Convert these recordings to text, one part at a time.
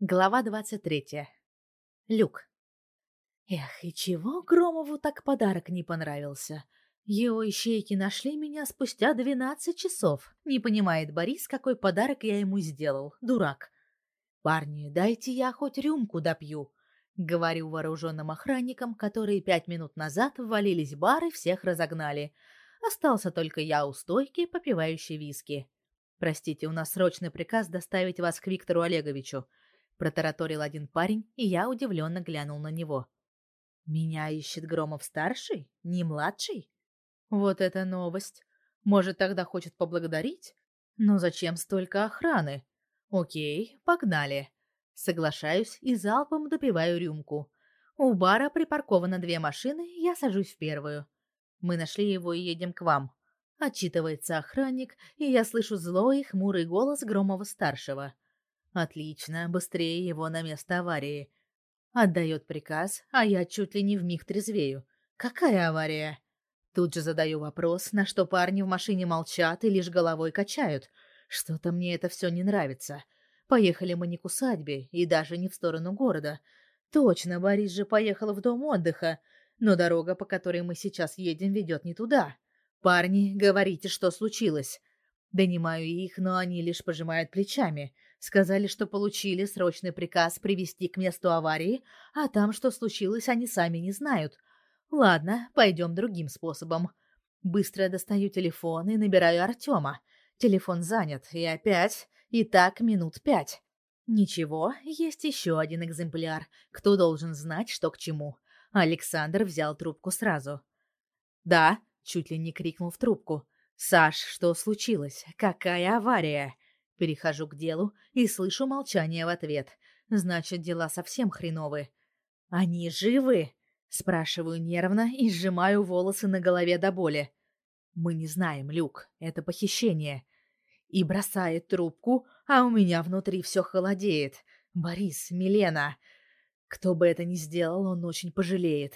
Глава 23. Люк. Эх, и чего Громову так подарок не понравился? Его ищейки нашли меня спустя 12 часов. Не понимает Борис, какой подарок я ему сделал. Дурак. Парни, дайте я хоть рюмку допью. Говорю вооруженным охранникам, которые пять минут назад ввалились в бар и всех разогнали. Остался только я у стойки, попивающий виски. Простите, у нас срочный приказ доставить вас к Виктору Олеговичу протараторил один парень, и я удивленно глянул на него. Меня ищет Громов-старший, не младший? Вот это новость. Может, тогда хочет поблагодарить? Но зачем столько охраны? Окей, погнали. Соглашаюсь и залпом допиваю рюмку. У бара припарковано две машины, я сажусь в первую. Мы нашли его и едем к вам. Отчитывается охранник, и я слышу злой и хмурый голос Громова-старшего. Отлично, быстрее его на место аварии. Отдает приказ, а я чуть ли не вмиг трезвею. Какая авария? Тут же задаю вопрос, на что парни в машине молчат и лишь головой качают. Что-то мне это все не нравится. Поехали мы не к усадьбе и даже не в сторону города. Точно, Борис же поехал в дом отдыха, но дорога, по которой мы сейчас едем, ведет не туда. Парни, говорите, что случилось. Донимаю их, но они лишь пожимают плечами — Сказали, что получили срочный приказ привести к месту аварии, а там, что случилось, они сами не знают. Ладно, пойдем другим способом. Быстро достаю телефон и набираю Артема. Телефон занят, и опять, и так минут пять. Ничего, есть еще один экземпляр. Кто должен знать, что к чему? Александр взял трубку сразу. «Да», — чуть ли не крикнул в трубку. «Саш, что случилось? Какая авария?» Перехожу к делу и слышу молчание в ответ. Значит, дела совсем хреновы. «Они живы?» — спрашиваю нервно и сжимаю волосы на голове до боли. «Мы не знаем, Люк, это похищение». И бросает трубку, а у меня внутри все холодеет. «Борис, Милена...» Кто бы это ни сделал, он очень пожалеет.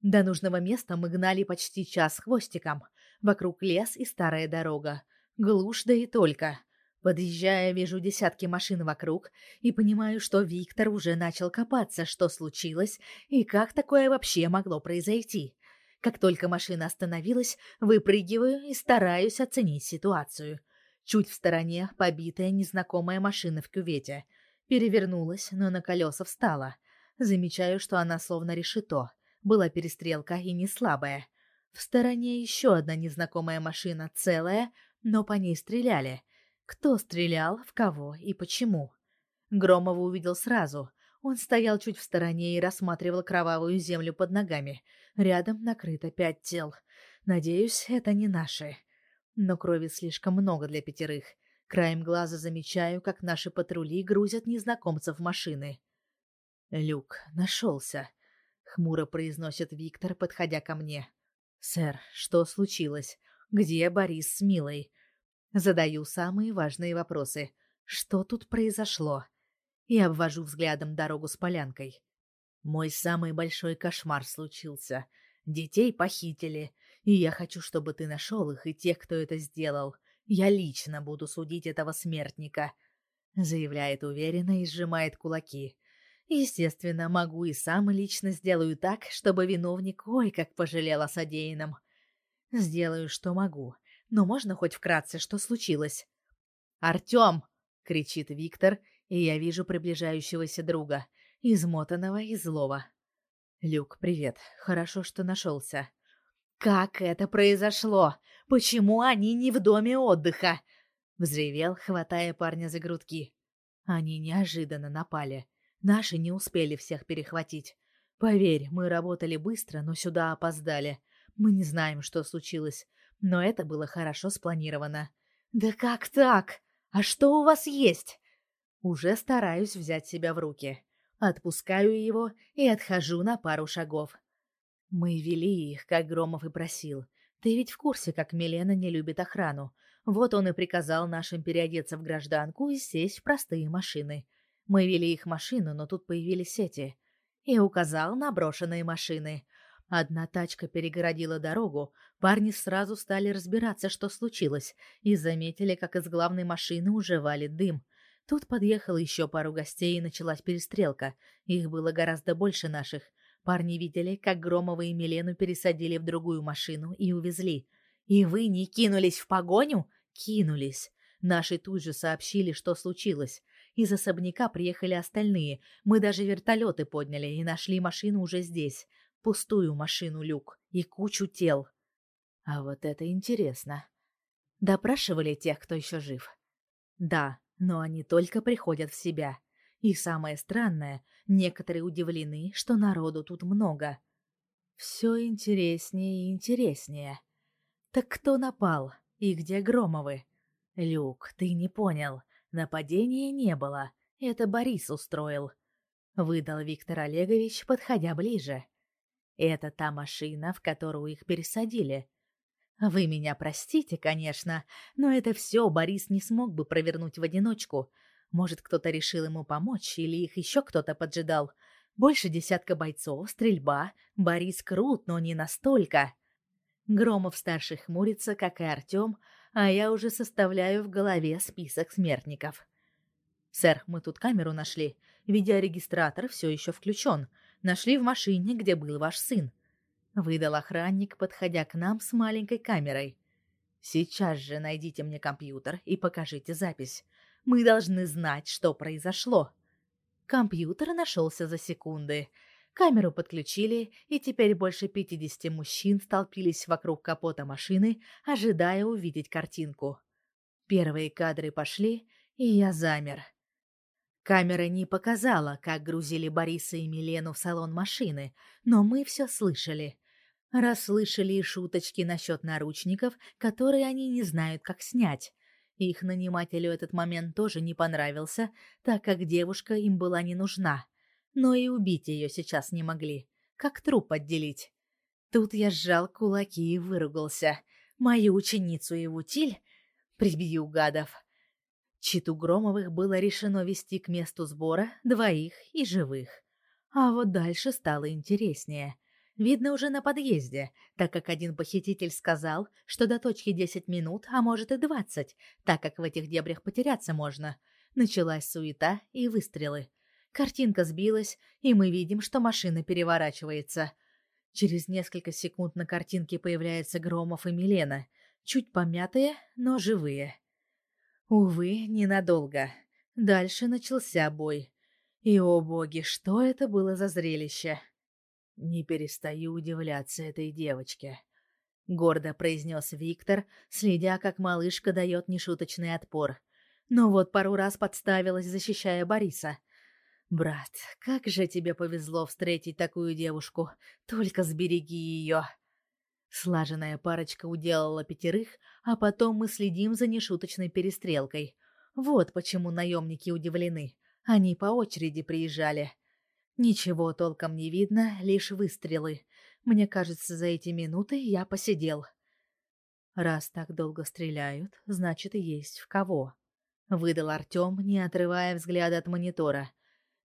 До нужного места мы гнали почти час хвостиком. Вокруг лес и старая дорога. Глушь да и только. Подъезжая, вижу десятки машин вокруг и понимаю, что Виктор уже начал копаться, что случилось и как такое вообще могло произойти. Как только машина остановилась, выпрыгиваю и стараюсь оценить ситуацию. Чуть в стороне побитая незнакомая машина в кювете. Перевернулась, но на колеса встала. Замечаю, что она словно решето. Была перестрелка и не слабая. В стороне еще одна незнакомая машина, целая, но по ней стреляли — кто стрелял, в кого и почему? Громова увидел сразу. Он стоял чуть в стороне и рассматривал кровавую землю под ногами. Рядом накрыто пять тел. Надеюсь, это не наши. Но крови слишком много для пятерых. Краем глаза замечаю, как наши патрули грузят незнакомцев в машины. «Люк нашелся», — хмуро произносит Виктор, подходя ко мне. «Сэр, что случилось? Где Борис с Милой? Задаю самые важные вопросы. Что тут произошло? И обвожу взглядом дорогу с полянкой. Мой самый большой кошмар случился. Детей похитили, и я хочу, чтобы ты нашел их и тех, кто это сделал. Я лично буду судить этого смертника, заявляет уверенно и сжимает кулаки. Естественно, могу и сам лично сделаю так, чтобы виновник ой как пожалел о содеянном. Сделаю, что могу но можно хоть вкратце, что случилось? «Артем!» — кричит Виктор, и я вижу приближающегося друга, измотанного и злого. «Люк, привет. Хорошо, что нашелся». «Как это произошло? Почему они не в доме отдыха?» — взревел, хватая парня за грудки. Они неожиданно напали. Наши не успели всех перехватить. Поверь, мы работали быстро, но сюда опоздали. Мы не знаем, что случилось но это было хорошо спланировано. «Да как так? А что у вас есть?» Уже стараюсь взять себя в руки. Отпускаю его и отхожу на пару шагов. Мы вели их, как Громов и просил. Ты ведь в курсе, как Милена не любит охрану. Вот он и приказал нашим переодеться в гражданку и сесть в простые машины. Мы вели их машину, но тут появились эти. И указал на брошенные машины. Одна тачка перегородила дорогу, парни сразу стали разбираться, что случилось, и заметили, как из главной машины уже валит дым. Тут подъехало еще пару гостей, и началась перестрелка. Их было гораздо больше наших. Парни видели, как Громова и Милену пересадили в другую машину и увезли. «И вы не кинулись в погоню?» «Кинулись». Наши тут же сообщили, что случилось. Из особняка приехали остальные. Мы даже вертолеты подняли и нашли машину уже здесь. Пустую машину, Люк, и кучу тел. А вот это интересно. Допрашивали тех, кто еще жив? Да, но они только приходят в себя. И самое странное, некоторые удивлены, что народу тут много. Все интереснее и интереснее. Так кто напал? И где Громовы? Люк, ты не понял. Нападения не было. Это Борис устроил. Выдал Виктор Олегович, подходя ближе. Это та машина, в которую их пересадили. Вы меня простите, конечно, но это все Борис не смог бы провернуть в одиночку. Может, кто-то решил ему помочь, или их еще кто-то поджидал. Больше десятка бойцов, стрельба. Борис крут, но не настолько. Громов-старший хмурится, как и Артем, а я уже составляю в голове список смертников. «Сэр, мы тут камеру нашли. Видеорегистратор все еще включен. Нашли в машине, где был ваш сын. Выдал охранник, подходя к нам с маленькой камерой. Сейчас же найдите мне компьютер и покажите запись. Мы должны знать, что произошло. Компьютер нашелся за секунды. Камеру подключили, и теперь больше 50 мужчин столпились вокруг капота машины, ожидая увидеть картинку. Первые кадры пошли, и я замер. Камера не показала, как грузили Бориса и Милену в салон машины, но мы все слышали. Расслышали и шуточки насчет наручников, которые они не знают, как снять. Их нанимателю этот момент тоже не понравился, так как девушка им была не нужна. Но и убить ее сейчас не могли. Как труп отделить? Тут я сжал кулаки и выругался. Мою ученицу и Вутиль прибью гадов. Читу Громовых было решено вести к месту сбора двоих и живых. А вот дальше стало интереснее. Видно уже на подъезде, так как один похититель сказал, что до точки 10 минут, а может и 20, так как в этих дебрях потеряться можно. Началась суета и выстрелы. Картинка сбилась, и мы видим, что машина переворачивается. Через несколько секунд на картинке появляются Громов и Милена, чуть помятые, но живые. Увы, ненадолго. Дальше начался бой. И, о боги, что это было за зрелище! «Не перестаю удивляться этой девочке», — гордо произнес Виктор, следя, как малышка дает нешуточный отпор. Но вот пару раз подставилась, защищая Бориса. «Брат, как же тебе повезло встретить такую девушку. Только сбереги ее». Слаженная парочка уделала пятерых, а потом мы следим за нешуточной перестрелкой. Вот почему наемники удивлены. Они по очереди приезжали. Ничего толком не видно, лишь выстрелы. Мне кажется, за эти минуты я посидел. Раз так долго стреляют, значит, есть в кого. Выдал Артем, не отрывая взгляда от монитора.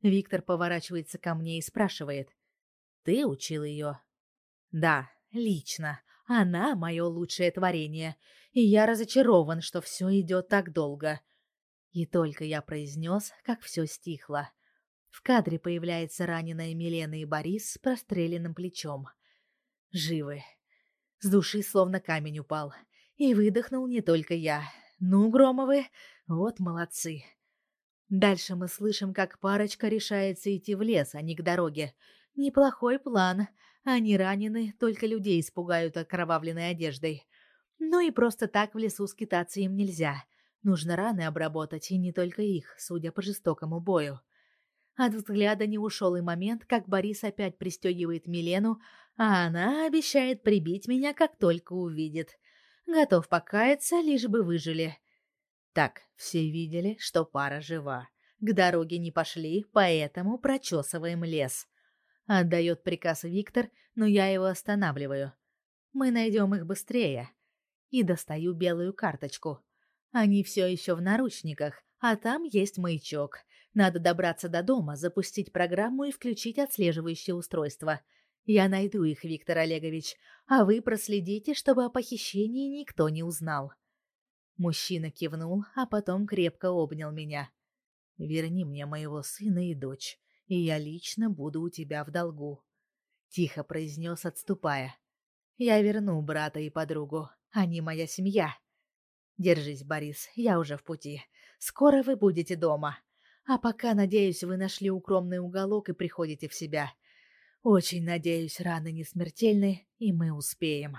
Виктор поворачивается ко мне и спрашивает. «Ты учил ее?» «Да, лично. Она мое лучшее творение. И я разочарован, что все идет так долго». И только я произнес, как все стихло. В кадре появляется раненая Милена и Борис с простреленным плечом. Живы. С души словно камень упал. И выдохнул не только я. Ну, Громовы, вот молодцы. Дальше мы слышим, как парочка решается идти в лес, а не к дороге. Неплохой план. Они ранены, только людей испугают окровавленной одеждой. Ну и просто так в лесу скитаться им нельзя. Нужно раны обработать, и не только их, судя по жестокому бою. От взгляда не ушел и момент, как Борис опять пристегивает Милену, а она обещает прибить меня, как только увидит. Готов покаяться, лишь бы выжили. Так, все видели, что пара жива. К дороге не пошли, поэтому прочесываем лес. Отдает приказ Виктор, но я его останавливаю. Мы найдем их быстрее. И достаю белую карточку. Они все еще в наручниках, а там есть маячок. Надо добраться до дома, запустить программу и включить отслеживающее устройство. Я найду их, Виктор Олегович, а вы проследите, чтобы о похищении никто не узнал. Мужчина кивнул, а потом крепко обнял меня. Верни мне моего сына и дочь, и я лично буду у тебя в долгу. Тихо произнес, отступая. Я верну брата и подругу. Они моя семья. Держись, Борис, я уже в пути. Скоро вы будете дома. А пока, надеюсь, вы нашли укромный уголок и приходите в себя. Очень надеюсь, раны не смертельны, и мы успеем.